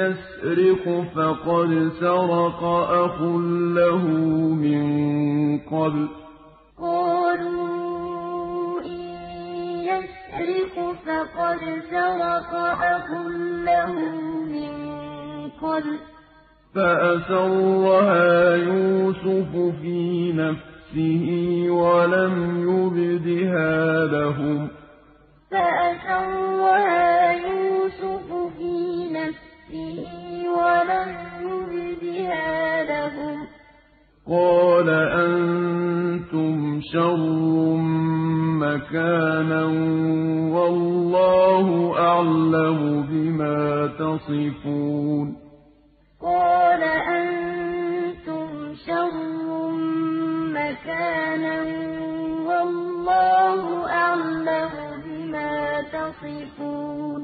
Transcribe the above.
يَسْرِقْ فَقَدْ سَرَقَ أَخٌ لَّهُ مِن قَبْلُ ۚ. قَالُوا إِن يَسْرِقْ فَقَدْ سَرَقَ أَخٌ لَّهُ مِن قَبْلُ ۚ. فَأَسَرَّهَا يُوسُفُ فِي نَفْسِهِ وَلَمْ يُبْدِهَا لَهُمْ ۚ. فَأَسَرَّهَا قَالَ أَنتُمْ شَرٌّ مَّكَانًا ۖ وَاللَّهُ أَعْلَمُ بِمَا تَصِفُونَ. قَالَ أَنتُمْ شَرٌّ مَّكَانًا ۖ وَاللَّهُ أَعْلَمُ بِمَا تَصِفُونَ.